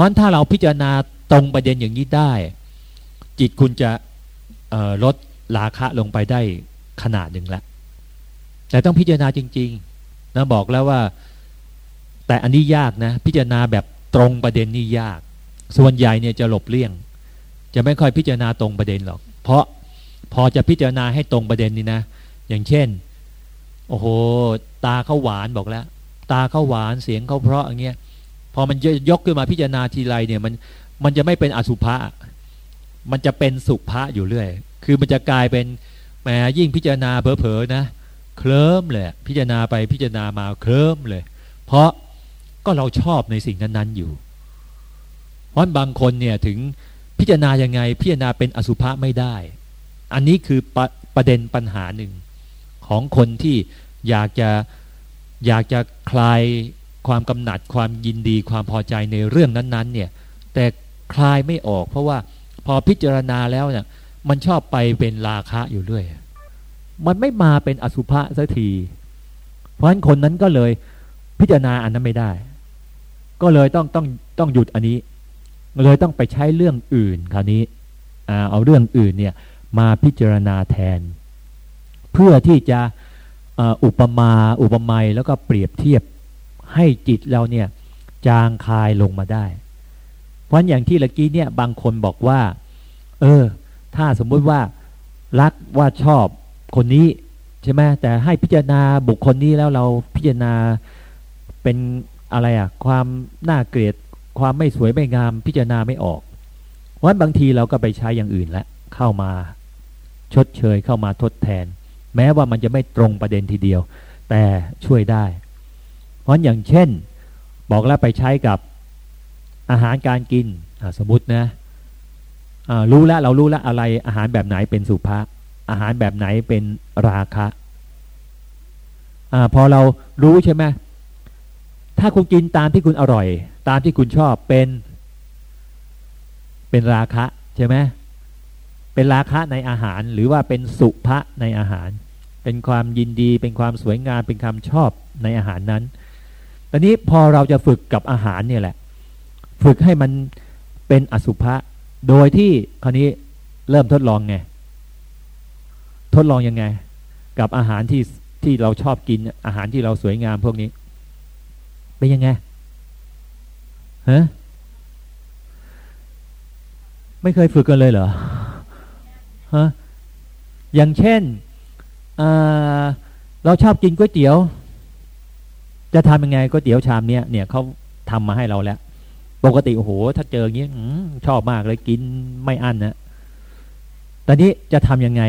ราะฉะนั้นถ้าเราพิจารณาตรงประเด็นอย่างนี้ได้ จิตคุณจะลดราคะลงไปได้ขนาดหนึ่งแล้วแต่ต้องพิจารณาจริงๆนะบอกแล้วว่า แต่อันนี้ยากนะ พิจารณาแบบตรงประเด็นนี่ยาก ส่วนใหญ่เนี่ยจะหลบเลี่ยง จะไม่ค่อยพิจารณาตรงประเด็นหรอก เพราะพอจะพิจารณาให้ตรงประเด็นนี่นะ อย่างเช่น โอ้โห ตาเขาหวานบอกแล้ว ตาเขาหวานเสียงเขาเพราะอย่างเงี้ย พอมันยกขึ้นมาพิจารณาทีไรเนี่ยมันมันจะไม่เป็นอสุภะมันจะเป็นสุภะอยู่เรื่อย คือมันจะกลายเป็นแหมยิ่งพิจารณาเผลอๆนะเคลิ้มเลยพิจารณาไปพิจารณามาเคลิ้มเลย เพราะก็เราชอบในสิ่งนั้นๆอยู่เพราะบางคนเนี่ยถึงพิจารณายังไงพิจารณาเป็นอสุภะไม่ได้ อันนี้คือปรประเด็นปัญหาหนึ่งของคนที่อยากจะอยากจะคลาย ความกำหนัดความยินดีความพอใจในเรื่องนั้นๆเนี่ยแต่คลายไม่ออก เพราะว่าพอพิจารณาแล้วเนี่ยมันชอบไปเป็นราคะอยู่เรื่อย มันไม่มาเป็นอสุภะสักที เพราะฉะนั้นคนนั้นก็เลยพิจารณาอันนั้นไม่ได้ ก็เลยต้องต้องต้องหยุดอันนี้ เลยต้องไปใช้เรื่องอื่นคราวนี้เอาเรื่องอื่นเนี่ยมาพิจารณาแทน เพื่อที่จะอุปมาอุปไมยแล้วก็เปรียบเทียบ ให้จิตเราเนี่ยจางคายลงมาได้ เพราะอย่างที่เมื่อกี้เนี่ยบางคนบอกว่า เออ ถ้าสมมุติว่ารักว่าชอบคนนี้ใช่ไหมแต่ให้พิจารณาบุคคลนี้แล้วเราพิจารณาเป็นอะไรอะความน่าเกลียดความไม่สวยไม่งามพิจารณาไม่ออกเพราะบางทีเราก็ไปใช้อย่างอื่นล้วเข้ามาชดเชยเข้ามาทดแทน แม้ว่ามันจะไม่ตรงประเด็นทีเดียว แต่ช่วยได้ ราะอย่างเช่น บอกแล้วไปใช้กับอาหารการกินสมมตินะรู้แล้วเรารู้แล้วอะไรอาหารแบบไหนเป็นสุภาอาหารแบบไหนเป็นราคะอพอเรารู้ใช่ไหมถ้าคุณกินตามที่คุณอร่อย ตามที่คุณชอบเป็น เป็นราคะใช่ไหมเป็นราคะในอาหารหรือว่าเป็นสุภะในอาหาร เป็นความยินดี เป็นความสวยงามเป็นความชอบในอาหารนั้น ตอนนี้พอเราจะฝึกกับอาหารเนี่ยแหละ ฝึกให้มันเป็นอสุภะโดยที่คราวนี้เริ่มทดลองไง ทดลองยังไง กับอาหารที่ที่เราชอบกินอาหารที่เราสวยงามพวกนี้ เป็นยังไงฮะไม่เคยฝึกกันเลยเหรอฮะอย่างเช่นเราชอบกินก๋วยเตี๋ยว จะทำยังไงก๋วยเตี๋ยวชามเนี้ยเนี่ยเขาทำมาให้เราแล้ว ปกติโอ้โหถ้าเจออย่างนี้ชอบมากเลยกินไม่อั้นนะตอนนี้จะทำยังไง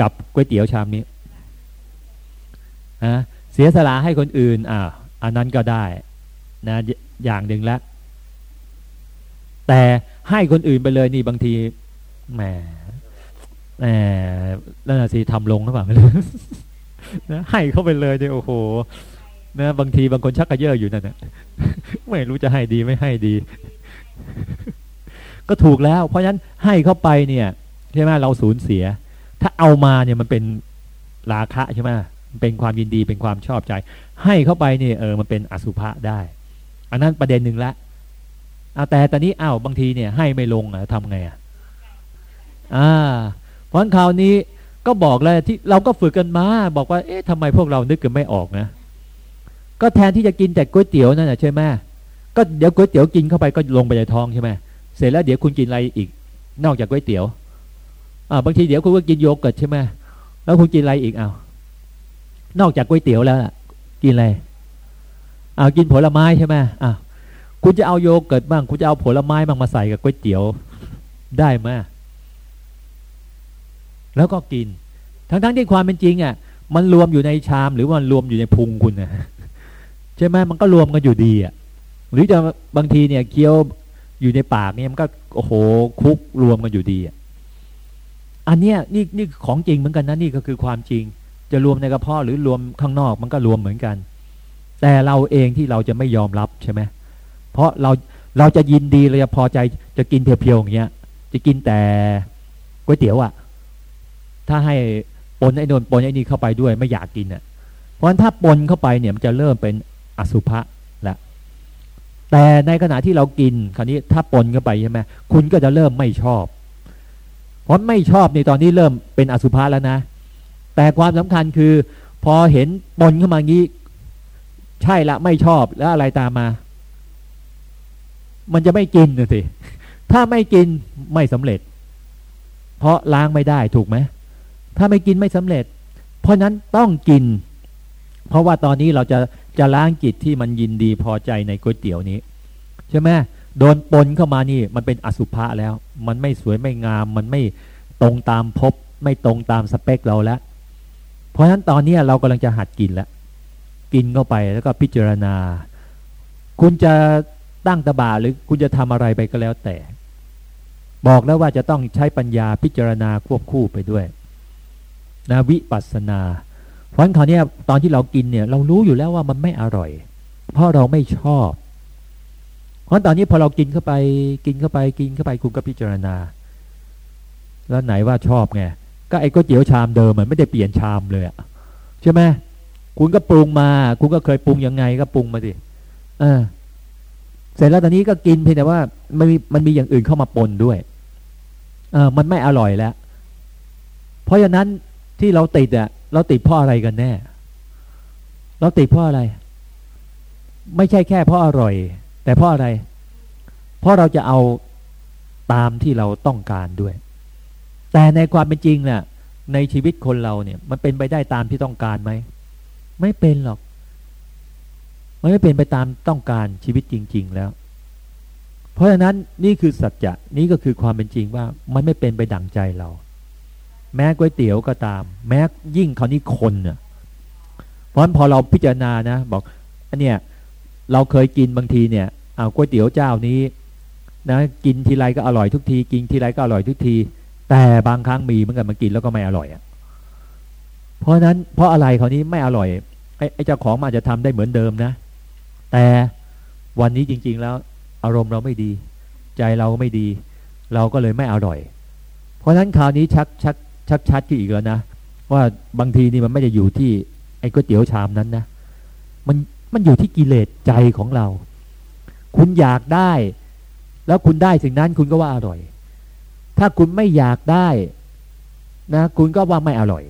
กับก๋วยเตี๋ยวชามนี้อะเสียสละให้คนอื่นอ่าอันนั้นก็ได้นะอย่างหนึ่งแล้วแต่ให้คนอื่นไปเลยนี่บางทีแหมแหมแล้วสิทำลงหรือเปล่าไม่รู้นะให้เข้าไปเลยเนี่ยโอ้โห นะบางทีบางคนชักกระเยาะอยู่นั่นนะไม่รู้จะให้ดีไม่ให้ดี ก็ถูกแล้ว เพราะฉะนั้นให้เข้าไปเนี่ยใช่ไหมเราสูญเสีย ถ้าเอามาเนี่ยมันเป็นราคะใช่ไหมเป็นความยินดีเป็นความชอบใจ ให้เข้าไปเนี่ยเออมันเป็นอสุภะได้ อันนั้นประเด็นหนึ่งละเอาแต่ตอนนี้อ้าวบางทีเนี่ย ให้ไม่ลงอะทำไงอะอ่า เพราะคราวนี้ก็บอกเลยที่เราก็ฝึกกันมา บอกว่า เอ๊ะทำไมพวกเรานึกกันไม่ออกนะ ก็แทนที่จะกินแต่ก๋วยเตี๋ยวนั่นแหะใช่ไหมก็เดี๋ยวก๋วยเตี๋ยวกินเข้าไปก็ลงไปในท้องใช่ไหมเสร็จแล้วเดี๋ยวคุณกินอะไรอีกนอกจากก๋วยเตี๋ยวอ่าบางทีเดี๋ยวคุณก็กินโยเกิร์ตใช่ไหมแล้วคุณกินอะไรอีกเอานอกจากก๋วยเตี๋ยวแล้วกินอะไรอ้ากินผลไม้ใช่ไหมอ้าคุณจะเอาโยเกิร์ตบ้าง คุณจะเอาผลไม้บ้างมาใส่กับก๋วยเตี๋ยวได้ไหมแล้วก็กิน ทั้งๆที่ความเป็นจริงอะ มันรวมอยู่ในชามหรือมันรวมอยู่ในพุงคุณนะ ใช่ไหมมันก็รวมกันอยู่ดีอะหรือจะบางทีเนี่ยเคี้ยวอยู่ในปากเนี่ยมันก็โอ้โหคุกรวมกันอยู่ดีอะอันเนี้ยนี่นี่ของจริงเหมือนกันนะนี่ก็คือความจริง จะรวมในกระเพาะหรือรวมข้างนอกมันก็รวมเหมือนกัน แต่เราเองที่เราจะไม่ยอมรับใช่ไหมเพราะเราเราจะยินดีเราจะพอใจจะกินเพียวๆอย่างเงี้ย จะกินแต่ก๋วยเตี๋ยวอะ ถ้าให้ปนไอ้นนปนไอ้นี่เข้าไปด้วยไม่อยากกินอะ เพราะฉะนั้นถ้าปนเข้าไปเนี่ยมันจะเริ่มเป็น อสุภะละแต่ในขณะที่เรากินคราวนี้ถ้าปนเข้าไปใช่ไหมคุณก็จะเริ่มไม่ชอบ เพราะไม่ชอบในตอนนี้เริ่มเป็นอสุภะแล้วนะ แต่ความสำคัญคือ พอเห็นปนเข้ามางี้ ใช่ละไม่ชอบแล้วอะไรตามมา มันจะไม่กินสิถ้าไม่กินไม่สำเร็จ เพราะล้างไม่ได้ถูกไหมถ้าไม่กินไม่สำเร็จ เพราะนั้นต้องกิน เพราะว่าตอนนี้เราจะจะล้างจิตที่มันยินดีพอใจในก๋วยเตี๋ยวนี้ ใช่ไหมโดนปนเข้ามานี่มันเป็นอสุภะแล้ว มันไม่สวยไม่งาม มันไม่ตรงตามพบไม่ตรงตามสเปคเราแล้ว เพราะฉะนั้นตอนนี้เรากำลังจะหัดกินแล้วกินเข้าไปแล้วก็พิจารณา คุณจะตั้งตบาหรือคุณจะทำอะไรไปก็แล้วแต่ บอกแล้วว่าจะต้องใช้ปัญญาพิจารณาควบคู่ไปด้วยนะวิปัสสนา เพราะฉะนั้นคราวนี้ตอนที่เรากินเนี่ย เรารู้อยู่แล้วว่ามันไม่อร่อย เพราะเราไม่ชอบ เพราะตอนนี้พอเรากินเข้าไปกินเข้าไปกินเข้าไปคุณก็พิจารณา แล้วไหนว่าชอบไงก็ไอ้ก๋วยเตี๋ยวชามเดิมมันไม่ได้เปลี่ยนชามเลยอะใช่ไหมคุณก็ปรุงมา คุณก็เคยปรุงยังไงก็ปรุงมาสิเออเสร็จแล้วตอนนี้ก็กินเพียงแต่ว่ามันมีมันมีอย่างอื่นเข้ามาปนด้วยเออมันไม่อร่อยแล้ว เพราะฉะนั้นที่เราติดอะ เราติดเพราะอะไรกันแน่ เราติดเพราะอะไร ไม่ใช่แค่เพราะอร่อย แต่เพราะอะไร เพราะเราจะเอาตามที่เราต้องการด้วย แต่ในความเป็นจริงเนี่ยในชีวิตคนเราเนี่ย มันเป็นไปได้ตามที่ต้องการไหม ไม่เป็นหรอก มันไม่เป็นไปตามต้องการชีวิตจริง ๆ แล้ว เพราะฉะนั้นนี่คือสัจจะนี่ก็คือความเป็นจริงว่ามันไม่เป็นไปดั่งใจเรา แม้ก๋วยเตี๋ยวก็ตาม แม้ยิ่งครานี้คนเนี่ยเพราะฉะนั้นพอเราพิจารณานะบอกอันเนี้ยเราเคยกินบางทีเนี่ยเอาก๋วยเตี๋ยวเจ้านี้นะกินทีไรก็อร่อยทุกทีกินทีไรก็อร่อยทุกที แต่บางครั้งมีเหมือนกันมากินแล้วก็ไม่อร่อยอะเพราะนั้นเพราะอะไรคราวนี้ไม่อร่อยไอ้เจ้าของอาจจะทำได้เหมือนเดิมนะ แต่วันนี้จริง ๆ แล้วอารมณ์เราไม่ดี ใจเราไม่ดี เราก็เลยไม่อร่อย เพราะฉะนั้นคราวนี้ชักชัก ชัดๆอีกแล้วนะว่าบางทีนี่มันไม่ได้อยู่ที่ไอ้ก๋วยเตี๋ยวชามนั้นนะมันมันอยู่ที่กิเลสใจของเรา คุณอยากได้ แล้วคุณได้สิ่งนั้นคุณก็ว่าอร่อย ถ้าคุณไม่อยากได้นะ คุณก็ว่าไม่อร่อย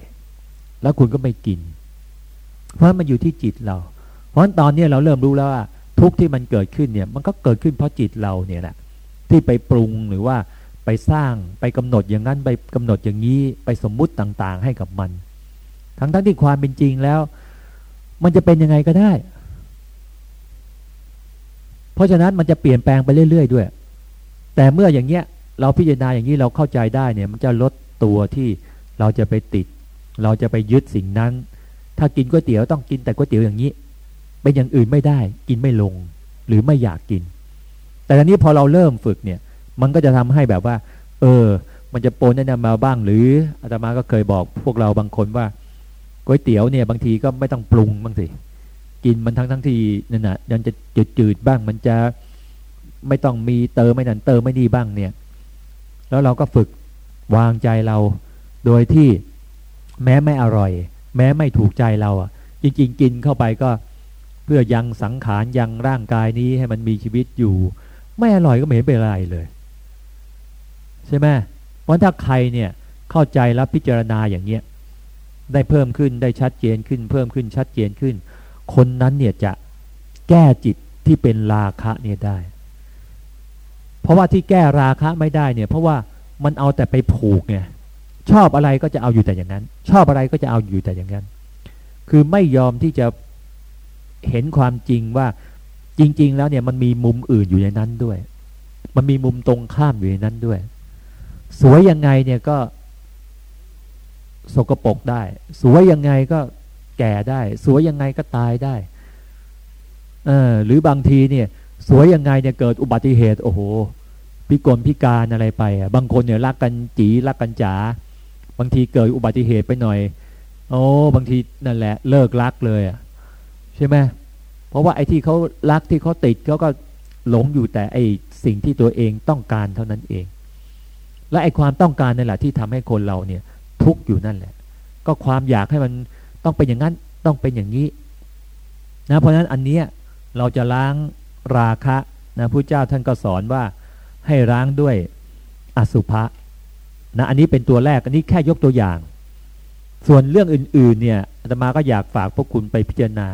แล้วคุณก็ไม่กิน เพราะมันอยู่ที่จิตเรา เพราะตอนนี้เราเริ่มรู้แล้วว่าทุกที่มันเกิดขึ้นเนี่ย มันก็เกิดขึ้นเพราะจิตเราเนี่ยแหละที่ไปปรุงหรือว่า ไปสร้างไปกำหนดอย่างนั้นไปกำหนดอย่างนี้ไปสมมุติต่างๆ ให้กับมัน ทั้งทั้งที่ความเป็นจริงแล้ว มันจะเป็นยังไงก็ได้ เพราะฉะนั้นมันจะเปลี่ยนแปลงไปเรื่อยๆด้วย แต่เมื่ออย่างเงี้ยเราพิจารณาอย่างนี้เราเข้าใจได้เนี่ย มันจะลดตัวที่เราจะไปติด เราจะไปยึดสิ่งนั้น ถ้ากินก๋วยเตี๋ยวต้องกินแต่ก๋วยเตี๋ยวอย่างนี้ เป็นอย่างอื่นไม่ได้ กินไม่ลง หรือไม่อยากกิน แต่ตอนนี้พอเราเริ่มฝึกเนี่ย มันก็จะทำให้แบบว่า เออ มันจะปนแนะนำมาบ้าง หรืออาตมาก็เคยบอกพวกเราบางคนว่าก๋วยเตี๋ยวเนี่ยบางทีก็ไม่ต้องปรุงบ้างสิกินมันทั้งทั้งทีนั่นน่ะมันจะจืดจืดบ้าง มันจะไม่ต้องมีเติมไม่นั่นเติมไม่ดีบ้างเนี่ย แล้วเราก็ฝึกวางใจเรา โดยที่แม้ไม่อร่อย แม้ไม่ถูกใจเราอะ จริง ๆ กินเข้าไปก็เพื่อยังสังขารยังร่างกายนี้ให้มันมีชีวิตอยู่ ไม่อร่อยก็ไม่เห็นเป็นไรเลย ใช่ไหมเพราะถ้าใครเนี่ยเข้าใจแล้วพิจารณาอย่างเนี้ยได้เพิ่มขึ้นได้ชัดเจนขึ้น เพิ่มขึ้นชัดเจนขึ้น คนนั้นเนี่ยจะแก้จิตที่เป็นราคะเนี่ยได้ เพราะว่าที่แก้ราคะไม่ได้เนี่ย เพราะว่ามันเอาแต่ไปผูกไงชอบอะไรก็จะเอาอยู่แต่อย่างนั้น ชอบอะไรก็จะเอาอยู่แต่อย่างนั้น คือไม่ยอมที่จะเห็นความจริงว่าจริง ๆ แล้วเนี่ยมันมีมุมอื่นอยู่ในนั้นด้วย มันมีมุมตรงข้ามอยู่ในนั้นด้วย สวยยังไงเนี่ยก็สกปรกได้ สวยยังไงก็แก่ได้ สวยยังไงก็ตายได้เออหรือบางทีเนี่ย สวยยังไงเนี่ยเกิดอุบัติเหตุโอ้โหพิกลพิการอะไรไปอะบางคนเนี่ยรักกันจีรักกันจ๋าบางทีเกิดอุบัติเหตุไปหน่อย โอ้บางทีนั่นแหละ เลิกรักเลยอะใช่ไหมเพราะว่าไอ้ที่เขารักที่เขาติดเขาก็หลงอยู่แต่ไอ้สิ่งที่ตัวเองต้องการเท่านั้นเอง และไอความต้องการนั่นแหละที่ทำให้คนเราเนี่ยทุกข์อยู่นั่นแหละ ก็ความอยากให้มันต้องเป็นอย่างนั้นต้องเป็นอย่างนี้นะเพราะฉะนั้นอันเนี้ยเราจะล้างราคะนะผู้เจ้าท่านก็สอนว่าให้ล้างด้วยอสุภะนะอันนี้เป็นตัวแรกอันนี้แค่ยกตัวอย่าง ส่วนเรื่องอื่นๆเนี่ยอาตมาก็อยากฝากพวกคุณไปพิจารณา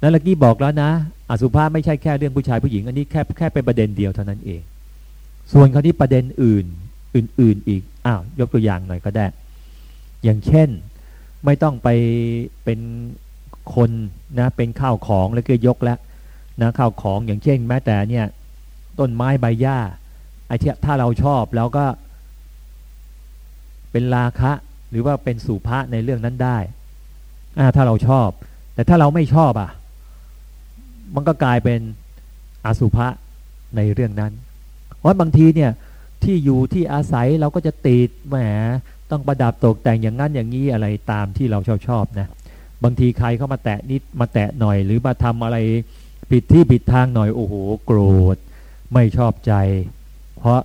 นั่นเมื่อกี้บอกแล้วนะ อสุภะไม่ใช่แค่เรื่องผู้ชายผู้หญิง อันนี้แค่แค่เป็นประเด็นเดียวเท่านั้นเอง ส่วนคราวนี้ประเด็นอื่นอื่น ๆ อีกอ้าวยกตัวอย่างหน่อยก็ได้ อย่างเช่นไม่ต้องไปเป็นคนนะเป็นข้าวของแล้วก็ยกแล้วนะข้าวของอย่างเช่น แม้แต่เนี่ยต้นไม้ใบหญ้าไอ้ที่ถ้าเราชอบแล้วก็ เป็นราคะ หรือว่าเป็นสุภาษในเรื่องนั้นได้อ่าถ้าเราชอบ แต่ถ้าเราไม่ชอบอะ มันก็กลายเป็นอสุภะในเรื่องนั้น เพราะบางทีเนี่ยที่อยู่ที่อาศัยเราก็จะติดแหมต้องประดับตกแต่งอย่างนั้นอย่างนี้อะไรตามที่เราชอบชอบนะบางทีใครเข้ามาแตะนิดมาแตะหน่อย หรือมาทำอะไรผิดที่ผิดทางหน่อยโอ้โหโกรธ ไม่ชอบใจ เพราะ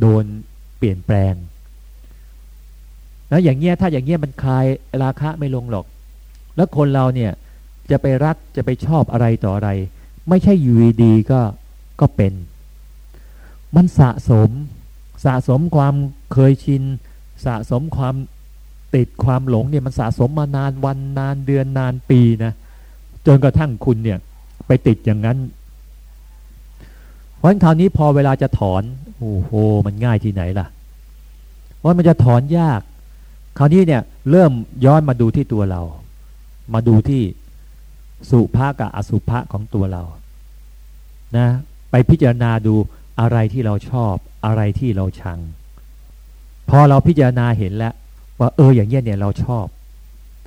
โดนเปลี่ยนแปลงแล้วอย่างเงี้ยถ้าอย่างเงี้ยมันคลายราคะไม่ลงหรอก แล้วคนเราเนี่ยจะไปรักจะไปชอบอะไรต่ออะไร ไม่ใช่อยู่ดีก็ก็เป็น มันสะสม สะสมความเคยชิน สะสมความติดความหลงเนี่ยมันสะสมมานานวันนานเดือนนานปีนะจนกระทั่งคุณเนี่ยไปติดอย่างนั้น เพราะคราวนี้พอเวลาจะถอนโอ้โหมันง่ายที่ไหนล่ะ เพราะมันจะถอนยาก คราวนี้เนี่ยเริ่มย้อนมาดูที่ตัวเรา มาดูที่สุภากับอสุภะของตัวเรา นะ ไปพิจารณาดู อะไรที่เราชอบอะไรที่เราชัง พอเราพิจารณาเห็นแล้ว ว่าเอออย่างเงี้ยเนี่ยเราชอบ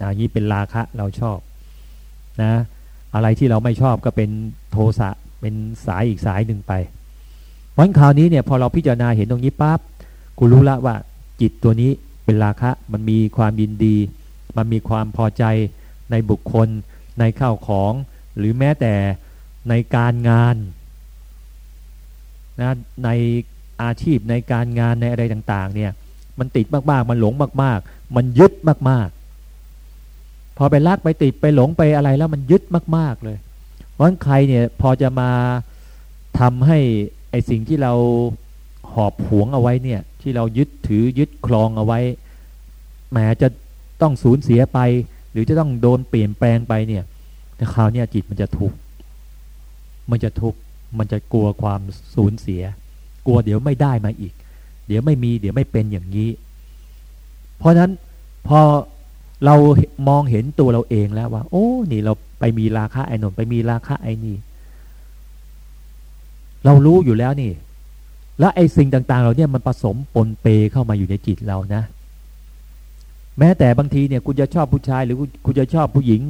อันนี้เป็นราคะเราชอบนะอะไรที่เราไม่ชอบก็เป็นโทสะเป็นสายอีกสายหนึ่งไปเพราะคราวนี้เนี่ยพอเราพิจารณาเห็นตรงนี้ปั๊บกูรู้ละว่าจิตตัวนี้เป็นราคะมันมีความยินดี มันมีความพอใจในบุคคล ในข้าวของ หรือแม้แต่ในการงาน นะในอาชีพในการงานในอะไรต่าง ๆ เนี่ย มันติดมากๆ มันหลงมาก ๆ มันยึดมาก ๆ พอไปรักไปติดไปหลงไปอะไรแล้วมันยึดมาก ๆ เลย เพราะใครเนี่ยพอจะมาทำให้ไอสิ่งที่เราหอบหวงเอาไว้เนี่ยที่เรายึดถือยึดคลองเอาไว้แหมจะต้องสูญเสียไป หรือจะต้องโดนเปลี่ยนแปลงไปเนี่ยคราวนี้จิตมันจะทุกข์มันจะทุกข์ มันจะกลัวความสูญเสีย กลัวเดี๋ยวไม่ได้มาอีก เดี๋ยวไม่มีเดี๋ยวไม่เป็นอย่างนี้ เพราะนั้นพอเรามองเห็นตัวเราเองแล้วว่า โอ้ นี่เราไปมีราคาไอ้นนไปมีราคาไอ้นี่ เรารู้อยู่แล้วนี่ แล้วไอ้สิ่งต่าง ๆ เราเนี่ยมันผสมปนเปเข้ามาอยู่ในจิตเรานะ แม้แต่บางทีเนี่ย คุณจะชอบผู้ชายหรือคุณจะชอบผู้หญิง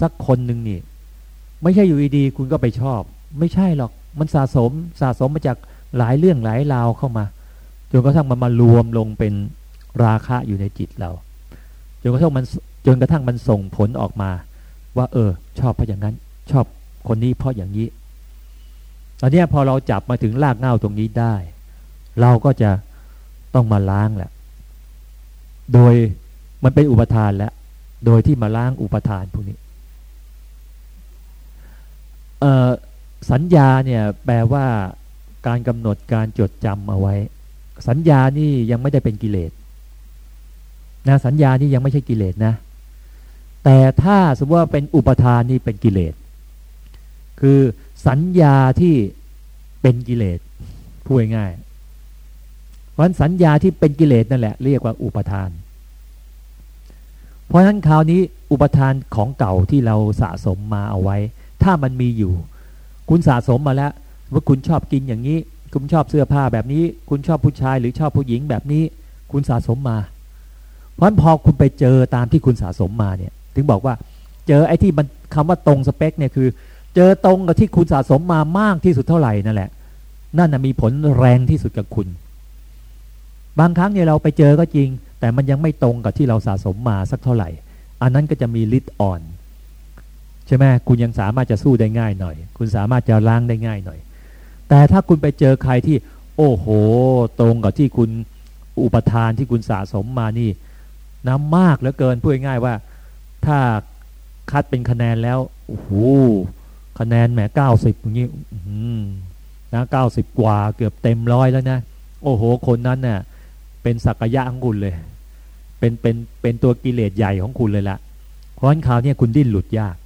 สักคนหนึ่งนี่ ไม่ใช่อยู่ดีๆคุณก็ไปชอบ ไม่ใช่หรอกมันสะสมสะสมมาจากหลายเรื่องหลายราวเข้ามาจนกระทั่งมันมารวมลงเป็นราคะอยู่ในจิตเราจนกระทั่งมันจนกระทั่งมันส่งผลออกมา ว่า เออ ชอบเพราะอย่างนั้น ชอบคนนี้เพราะอย่างนี้ตอนนี้พอเราจับมาถึงรากเง้าตรงนี้ได้ เราก็จะต้องมาล้างแหละ โดยมันเป็นอุปทานแล้ว โดยที่มาล้างอุปทานพวกนี้ สัญญาเนี่ยแปลว่าการกำหนดการจดจำเอาไว้ สัญญานี่ยังไม่ได้เป็นกิเลสนะสัญญานี่ยังไม่ใช่กิเลสนะ แต่ถ้าสมมติว่าเป็นอุปทานนี่เป็นกิเลส คือสัญญาที่เป็นกิเลสพูดง่ายเพราะสัญญาที่เป็นกิเลสนั่นแหละเรียกว่าอุปทาน เพราะฉะนั้นคราวนี้อุปทานของเก่าที่เราสะสมมาเอาไว้ ถ้ามันมีอยู่ คุณสะสมมาแล้วว่าคุณชอบกินอย่างนี้ คุณชอบเสื้อผ้าแบบนี้ คุณชอบผู้ชายหรือชอบผู้หญิงแบบนี้ คุณสะสมมา เพราะพอคุณไปเจอตามที่คุณสะสมมาเนี่ย ถึงบอกว่า เจอไอ้ที่มันคำว่าตรงสเปคเนี่ยคือ เจอตรงกับที่คุณสะสมมามากที่สุดเท่าไหร่นั่นแหละ นั่นมีผลแรงที่สุดกับคุณ บางครั้งเนี่ยเราไปเจอก็จริง แต่มันยังไม่ตรงกับที่เราสะสมมาสักเท่าไหร่ อันนั้นก็จะมีฤทธิ์อ่อน ใช่ไหมคุณยังสามารถจะสู้ได้ง่ายหน่อย คุณสามารถจะล้างได้ง่ายหน่อย แต่ถ้าคุณไปเจอใครที่ โอ้โห ตรงกับที่คุณอุปทานที่คุณสะสมมานี่น้ำมากเหลือเกินพูดง่ายว่า ถ้าคัดเป็นคะแนนแล้วโอ้โหคะแนนแหมเก้าสิบอย่างนี้นะเก้าสิบกว่าเกือบเต็มร้อยแล้วนะ โอ้โห คนนั้นเนะ่ยเป็นสักยะของคุณเลย เป็นเป็นเป็นตัวกิเลสใหญ่ของคุณเลยละเพราะฉะนั้นคราวนี้คุณดิ้นหลุดยาก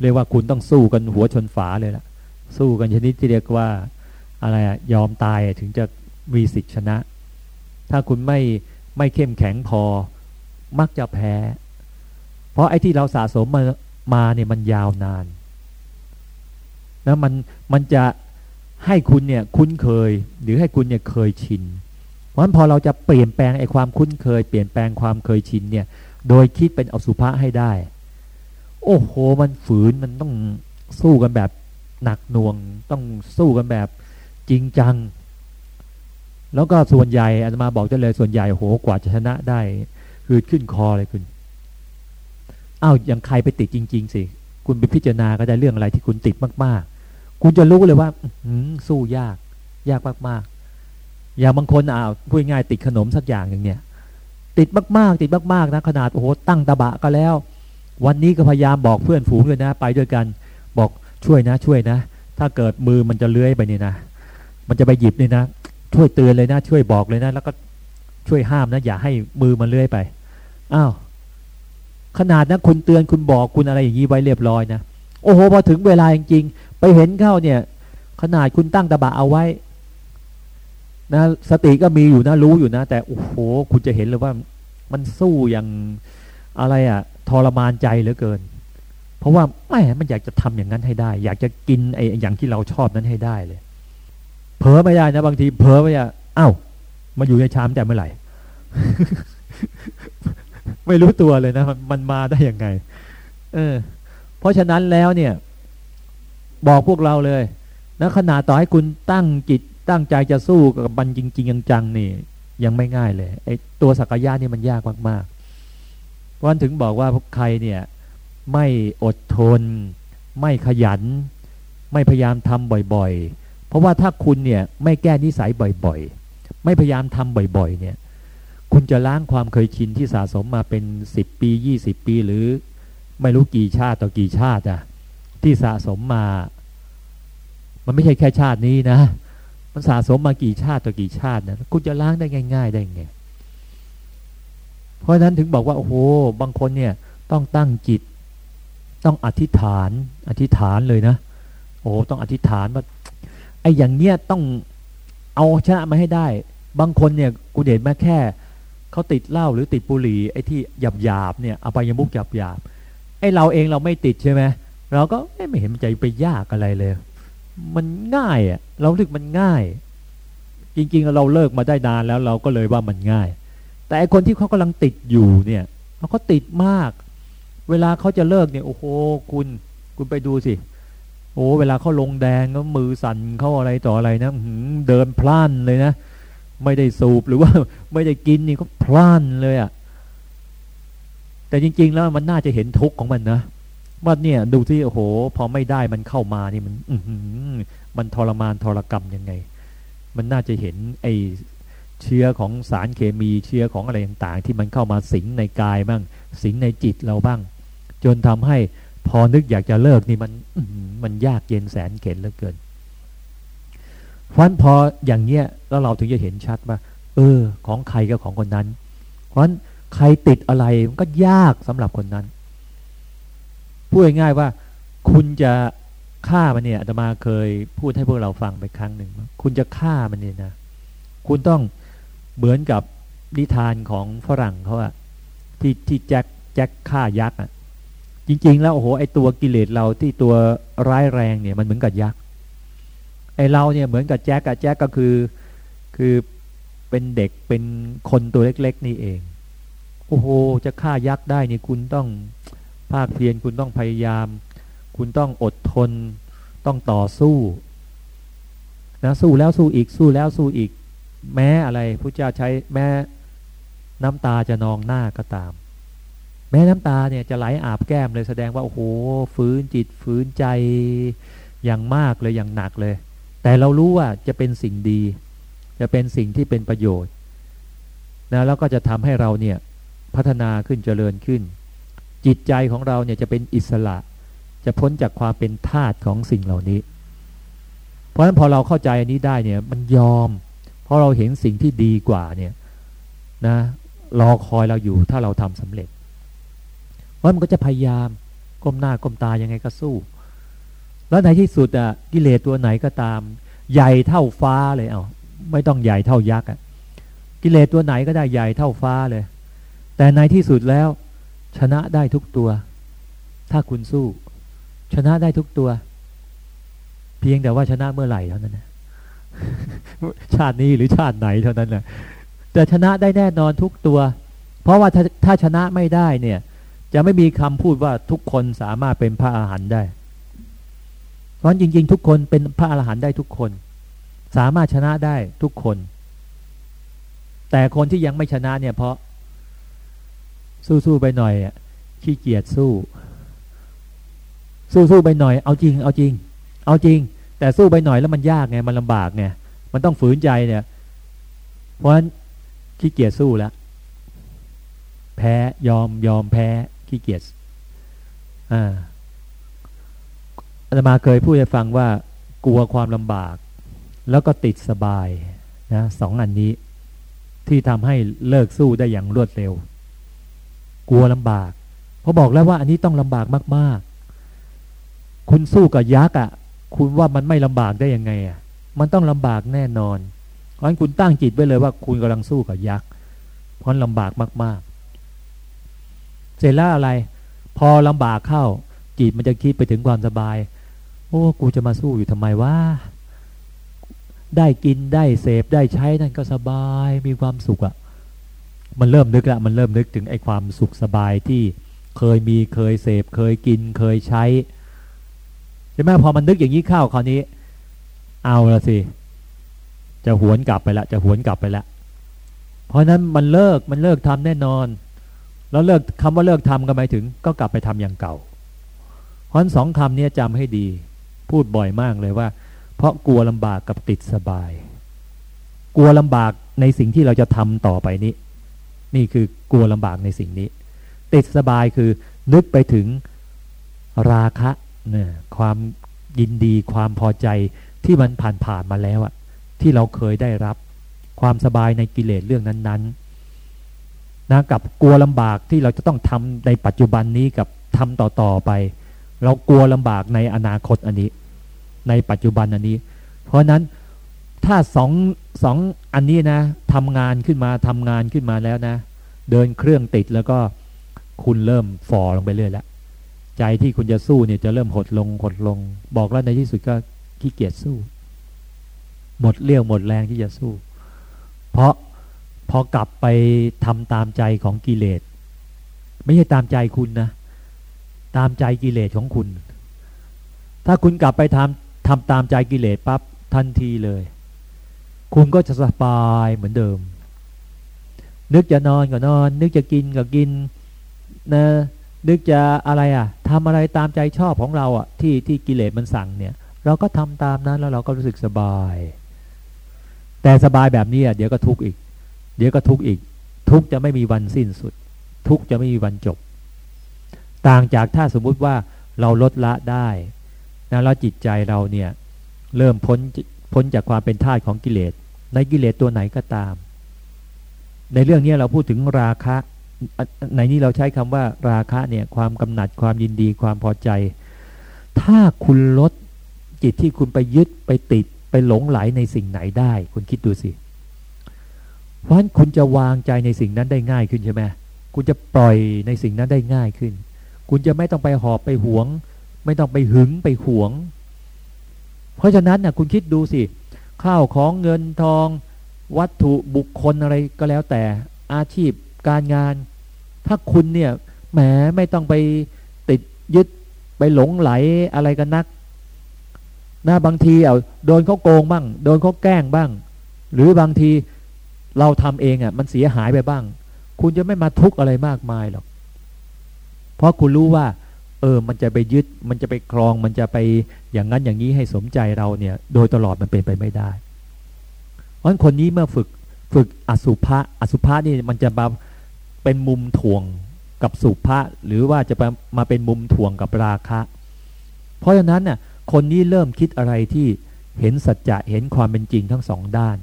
เรียกว่าคุณต้องสู้กันหัวชนฝาเลยละสู้กันชนิดที่เรียกว่าอะไรอะยอมตายถึงจะมีสิทธิชนะ ถ้าคุณไม่ไม่เข้มแข็งพอมักจะแพ้ เพราะไอ้ที่เราสะสมมามาเนี่ยมันยาวนานแล้วมันมันจะให้คุณเนี่ยคุ้นเคย หรือให้คุณเนี่ยเคยชิน เพราะฉะนั้นพอเราจะเปลี่ยนแปลงไอ้ความคุ้นเคย เปลี่ยนแปลงความเคยชินเนี่ยโดยคิดเป็นอสุภะให้ได้ โอ้โห มันฝืนมันต้องสู้กันแบบหนักหน่วง ต้องสู้กันแบบจริงจัง แล้วก็ส่วนใหญ่อาตมาบอกจะเลยส่วนใหญ่โหกว่าจะชนะได้ คือขึ้นคอเลยคุณอ้าวอย่างใครไปติดจริง ๆ สิ คุณไปพิจารณาก็ได้เรื่องอะไรที่คุณติดมาก ๆ คุณจะรู้เลยว่าสู้ยาก ยากมากๆ อย่างบางคนอ้าวพูดง่ายติดขนมสักอย่างอย่างเนี้ยติดมากๆ ติดมากๆนะขนาดโอ้โหตั้งตะบะก็แล้ว วันนี้ก็พยายามบอกเพื่อนฝูงเลยนะ ไปด้วยกันบอกช่วยนะช่วยนะ ถ้าเกิดมือมันจะเลื้อยไปนี่นะ มันจะไปหยิบนี่นะ ช่วยเตือนเลยนะ ช่วยบอกเลยนะ แล้วก็ช่วยห้ามนะ อย่าให้มือมันเลื้อยไปอ้าวขนาดนะคุณเตือนคุณบอกคุณอะไรอย่างนี้ไว้เรียบร้อยนะโอ้โหพอถึงเวลาจริงๆไปเห็นเข้าเนี่ย ขนาดคุณตั้งตะบะเอาไว้นะสติก็มีอยู่นะรู้อยู่นะ แต่โอ้โห คุณจะเห็นเลยว่ามันสู้อย่างอะไรอะ ทรมานใจเหลือเกิน เพราะว่าไม่มันอยากจะทำอย่างนั้นให้ได้ อยากจะกินไอ้อย่างที่เราชอบนั้นให้ได้เลย เผลอไม่ได้นะบางทีเผลอไม่ได้อ้าวมาอยู่ในชามแต่เมื่อไหร่ ไม่รู้ตัวเลยนะมันมาได้ยังไง เออ เพราะฉะนั้นแล้วเนี่ย บอกพวกเราเลยนะขนาดต่อให้คุณตั้งจิตตั้งใจจะสู้กับมันจริง ๆ จังๆนี่ ยังไม่ง่ายเลยไอ้ตัวสักยะนี่มันยากมากๆ ราะถึงบอกว่าใครเนี่ยไม่อดทน ไม่ขยัน ไม่พยายามทำบ่อยๆ เพราะว่าถ้าคุณเนี่ยไม่แก้นิสัยบ่อยๆ ไม่พยายามทำบ่อยๆ เนี่ยคุณจะล้างความเคยชินที่สะสมมาเป็นสิบปียี่สิบปีหรือ ไม่รู้กี่ชาติต่อกี่ชาติอะที่สะสมมา มันไม่ใช่แค่ชาตินี้นะ มันสะสมมากี่ชาติต่อกี่ชาตินะคุณจะล้างได้ง่าย ๆ ได้ไง เพราะฉะนั้นถึงบอกว่าโอ้โหบางคนเนี่ยต้องตั้งจิต ต้องอธิษฐานอธิษฐานเลยนะโอ้ต้องอธิษฐานว่าไอ้อย่างเนี้ยต้องเอาชนะมาให้ได้ บางคนเนี่ยกูเด็ดมาแค่เขาติดเหล้าหรือติดบุหรี่ไอ้ที่หยาบหยาบเนี่ยเอบายมุกหยาบหยาบไอ้เราเองเราไม่ติดใช่ไหมเราก็ไม่เห็นมันจะไปยากอะไรเลย มันง่ายอะเราถึกมันง่าย จริงๆเราเลิกมาได้นานแล้วเราก็เลยว่ามันง่าย แต่ไอคนที่เขากำลังติดอยู่เนี่ยเขาก็ติดมาก เวลาเขาจะเลิกเนี่ยโอ้โหคุณคุณไปดูสิโอ้เวลาเขาลงแดงก็มือสั่นเขาอะไรต่ออะไรนะเดินพล่านเลยนะ ไม่ได้สูบหรือว่าไม่ได้กินนี่ก็พล่านเลยอะ่ะแต่จริง ๆ แล้วมันน่าจะเห็นทุกข์ของมันนะว่าเนี่ยดูที่โอ้โห พอไม่ได้มันเข้ามานี่มัน อืมันทรมานทรกรรมยังไง มันน่าจะเห็นไอ เชื้อของสารเคมีเชื้อของอะไรต่างๆ ที่มันเข้ามาสิงในกายบ้าง สิงในจิตเราบ้าง จนทำให้พอนึกอยากจะเลิกนี่มันมันยากเย็นแสนเข็นเหลือเกินเพราะนั้นพออย่างเงี้ยแล้วเราถึงจะเห็นชัดว่า เออ ของใครก็ของคนนั้น เพราะฉะนั้นใครติดอะไรมันก็ยากสำหรับคนนั้นพูดง่ายๆว่า คุณจะฆ่ามันเนี่ยอาตมาเคยพูดให้พวกเราฟังไปครั้งหนึ่งคุณจะฆ่ามันเนี่ยนะ คุณต้อง เหมือนกับนิทานของฝรั่งเขาอะที่ที่แจ็คแจ็คฆ่ายักษ์อะจริง ๆ แล้วโอ้โหไอตัวกิเลสเราที่ตัวร้ายแรงเนี่ยมันเหมือนกับยักษ์ไอเราเนี่ยเหมือนกับแจ็คอะแจ็คก็คือคือเป็นเด็กเป็นคนตัวเล็ก ๆ นี่เองโอ้โหจะฆ่ายักษ์ได้นี่คุณต้องภาคเพียรคุณต้องพยายาม คุณต้องอดทน ต้องต่อสู้นะสู้แล้วสู้อีกสู้แล้วสู้อีก แม้อะไรพระเจ้าใช้แม้น้ำตาจะนองหน้าก็ตาม แม้น้ำตาเนี่ยจะไหลอาบแก้มเลยแสดงว่าโอ้โหฟื้นจิตฟื้นใจอย่างมากเลยอย่างหนักเลย แต่เรารู้ว่าจะเป็นสิ่งดี จะเป็นสิ่งที่เป็นประโยชน์นะแล้วก็จะทำให้เราเนี่ยพัฒนาขึ้นเจริญขึ้น จิตใจของเราเนี่ยจะเป็นอิสระ จะพ้นจากความเป็นทาสของสิ่งเหล่านี้ เพราะฉะนั้นพอเราเข้าใจอันนี้ได้เนี่ยมันยอม ราะเราเห็นสิ่งที่ดีกว่าเนี่ยนะรอคอยเราอยู่ถ้าเราทำสำเร็จเพราะมันก็จะพยายามก้มหน้าก้มตายังไงก็สู้ แล้วในที่สุดอะกิเลสตัวไหนก็ตาม ใหญ่เท่าฟ้าเลยเอาไม่ต้องใหญ่เท่ายักษ์อะกิเลสตัวไหนก็ได้ใหญ่เท่าฟ้าเลย แต่ในที่สุดแล้ว ชนะได้ทุกตัว ถ้าคุณสู้ ชนะได้ทุกตัว เพียงแต่ว่าชนะเมื่อไหร่เท่านั้นนะ ชาตินี้หรือชาติไหนเท่านั้นนะแต่ชนะได้แน่นอนทุกตัว เพราะว่าถ้าถ้าชนะไม่ได้เนี่ย จะไม่มีคำพูดว่าทุกคนสามารถเป็นพระอาหารหันต์ได้ เพราะจริง ๆ ทุกคนเป็นพระอาหารหันต์ได้ทุกคน สามารถชนะได้ทุกคน แต่คนที่ยังไม่ชนะเนี่ยเพราะ สู้ๆไปหน่อยขี้เกียจสู้ สู้ๆไปหน่อย เอาจริง เอาจริง เอาจริง แต่สู้ไปหน่อยแล้วมันยากไงมันลำบากไงมันต้องฝืนใจเนี่ย เพราะฉะนั้นขี้เกียจสู้แล้วแพ้ยอมยอมแพ้ขี้เกียจอ่าอาตมาเคยพูดให้ฟังว่ากลัวความลำบาก แล้วก็ติดสบายนะสองอันนี้ที่ทำให้เลิกสู้ได้อย่างรวดเร็ว กลัวลำบากเพราะบอกแล้วว่าอันนี้ต้องลำบากมาก ๆ คุณสู้กับยักษ์อะ คุณว่ามันไม่ลำบากได้ยังไงอะมันต้องลำบากแน่นอนเพราะฉะนั้นคุณตั้งจิตไว้เลยว่าคุณกำลังสู้กับยักษ์เพราะลำบากมาก ๆ เสร็จแล้วอะไร พอลำบากเข้า จิตมันจะคิดไปถึงความสบาย โอ้กูจะมาสู้อยู่ทำไมวะได้กินได้เสพได้ใช้นั่นก็สบายมีความสุขอะ่ะมันเริ่มนึกละมันเริ่มนึกถึงไอ้ความสุขสบายที่เคยมีเคยเสพเคยกินเคยใช้ ใช่ไหมพอมันนึกอย่างนี้เข้าคราวนี้ เอาละสิ จะหวนกลับไปละ จะหวนกลับไปละ เพราะนั้นมันเลิกมันเลิกทำแน่นอน แล้วเลิกคำว่าเลิกทำก็หมายถึง ก็กลับไปทำอย่างเก่า เพราะสองคำนี้จำให้ดี พูดบ่อยมากเลยว่า เพราะกลัวลำบากกับติดสบาย กลัวลำบากในสิ่งที่เราจะทำต่อไปนี้ นี่คือกลัวลำบากในสิ่งนี้ ติดสบายคือนึกไปถึงราคะ เนี่ยความยินดีความพอใจที่มันผ่านผ่านมาแล้วอะที่เราเคยได้รับความสบายในกิเลสเรื่องนั้นๆนะกับกลัวลำบากที่เราจะต้องทำในปัจจุบันนี้กับทำต่อๆไป เรากลัวลำบากในอนาคตอันนี้ ในปัจจุบันอันนี้ เพราะนั้นถ้าสองสองอันนี้นะทำงานขึ้นมาทำงานขึ้นมาแล้วนะ เดินเครื่องติดแล้วก็คุณเริ่มฟอลงไปเรื่อยแล้ว ใจที่คุณจะสู้เนี่ยจะเริ่มหดลงหดลง บอกแล้วในที่สุดก็ขี้เกียจสู้ หมดเรี่ยวหมดแรงที่จะสู้ เพราะพอกลับไปทำตามใจของกิเลส ไม่ใช่ตามใจคุณนะ ตามใจกิเลสของคุณ ถ้าคุณกลับไปทำทำตามใจกิเลสปั๊บทันทีเลย คุณก็จะสบายเหมือนเดิม นึกจะนอนก็นอน นึกจะกินก็กินนะ นึกจะอะไรอะทำอะไรตามใจชอบของเราอะที่ที่กิเลสมันสั่งเนี่ย เราก็ทำตามนั้นแล้วเราก็รู้สึกสบาย แต่สบายแบบนี้เดี๋ยวก็ทุกข์อีก เดี๋ยวก็ทุกข์อีก ทุกข์จะไม่มีวันสิ้นสุด ทุกข์จะไม่มีวันจบ ต่างจากถ้าสมมุติว่าเราลดละได้นะแล้วจิตใจเราเนี่ยเริ่มพ้นพ้นจากความเป็นทาสของกิเลสในกิเลสตัวไหนก็ตาม ในเรื่องนี้เราพูดถึงราคะ ในนี้เราใช้คำว่าราคะเนี่ยความกำหนัดความยินดีความพอใจ ถ้าคุณลดจิตที่คุณไปยึดไปติดไปหลงไหลในสิ่งไหนได้ คุณคิดดูสิเพราะฉะนั้นคุณจะวางใจในสิ่งนั้นได้ง่ายขึ้นใช่ไหมคุณจะปล่อยในสิ่งนั้นได้ง่ายขึ้น คุณจะไม่ต้องไปหอบไปหวง ไม่ต้องไปหึงไปหวง เพราะฉะนั้นนะคุณคิดดูสิข้าวของเงินทอง วัตถุบุคคลอะไรก็แล้วแต่อาชีพ การงาน ถ้าคุณเนี่ยแหมไม่ต้องไปติดยึดไปหลงไหลอะไรกันนักนะบางทีเอาโดนเขาโกงบ้าง โดนเขาแกล้งบ้าง หรือบางทีเราทำเองอะ่ะ มันเสียหายไปบ้าง คุณจะไม่มาทุกข์อะไรมากมายหรอก เพราะคุณรู้ว่า เออ มันจะไปยึด มันจะไปครอง มันจะไปอย่างนั้นอย่างนี้ให้สมใจเราเนี่ย โดยตลอดมันเป็นไปไม่ได้เพราะคนนี้เมื่อฝึกฝึกอสุภะอสุภะนี่มันจะมา เป็นมุมถ่วงกับสุภะหรือว่าจะมาเป็นมุมถ่วงกับราคะ เพราะฉะนั้นน่ะคนนี้เริ่มคิดอะไรที่เห็นสัจจะเห็นความเป็นจริงทั้งสองด้าน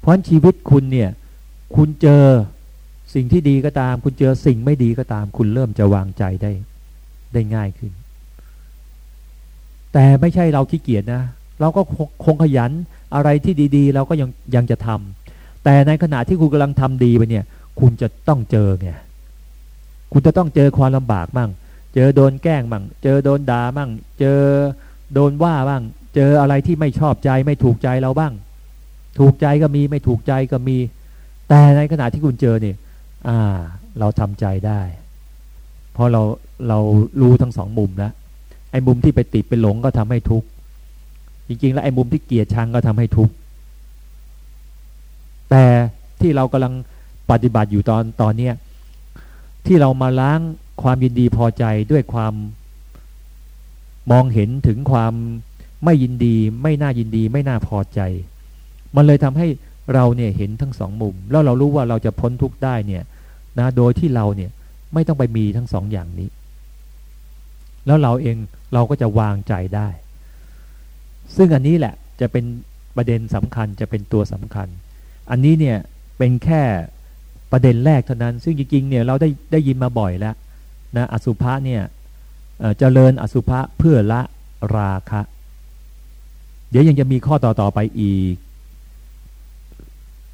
เพราะชีวิตคุณเนี่ยคุณเจอสิ่งที่ดีก็ตาม คุณเจอสิ่งไม่ดีก็ตาม คุณเริ่มจะวางใจได้ได้ง่ายขึ้น แต่ไม่ใช่เราขี้เกียจนะ เราก็คงขยันอะไรที่ดี ๆ เราก็ยังยังจะทำแต่ในขณะที่คุณกำลังทำดีไปเนี่ย คุณจะต้องเจอไงคุณจะต้องเจอความลำบากมั่ง เจอโดนแกล้งมั่ง เจอโดนด่ามั่ง เจอโดนว่าบ้าง เจออะไรที่ไม่ชอบใจไม่ถูกใจเราบ้าง ถูกใจก็มีไม่ถูกใจก็มี แต่ในขณะที่คุณเจอเนี่ยอ่า เราทำใจได้ เพราะเราเรารู้ทั้งสองมุมแล้วไอ้มุมที่ไปติดไปหลงก็ทำให้ทุกข์จริงๆ แล้วไอ้มุมที่เกลียดชังก็ทำให้ทุกข์แต่ที่เรากำลัง ปฏิบัติอยู่ตอนตอนเนี้ยที่เรามาล้างความยินดีพอใจด้วยความมองเห็นถึงความไม่ยินดี ไม่น่ายินดี ไม่น่าพอใจ มันเลยทำให้เราเนี่ยเห็นทั้งสองมุม แล้วเรารู้ว่าเราจะพ้นทุกข์ได้เนี่ยนะโดยที่เราเนี่ยไม่ต้องไปมีทั้งสองอย่างนี้ แล้วเราเองเราก็จะวางใจได้ ซึ่งอันนี้แหละจะเป็นประเด็นสำคัญจะเป็นตัวสำคัญ อันนี้เนี่ยเป็นแค่ ประเด็นแรกเท่านั้น ซึ่งจริงๆเนี่ยเราได้ได้ยินมาบ่อยแล้วนะอสุภะเนี่ยเจริญอสุภะเพื่อละราคะ เดี๋ยวยังจะมีข้อต่อต่อไปอีก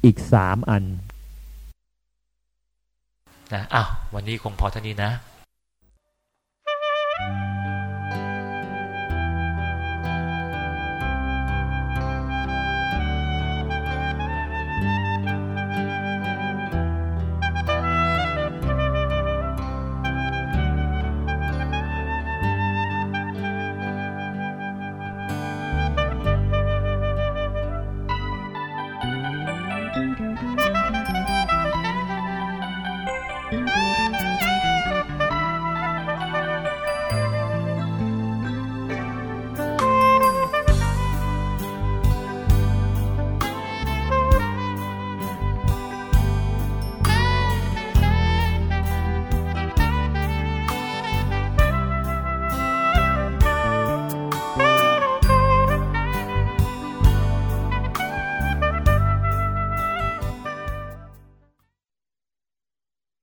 อีกสามอันนะอ้าววันนี้คงพอเท่านี้นะ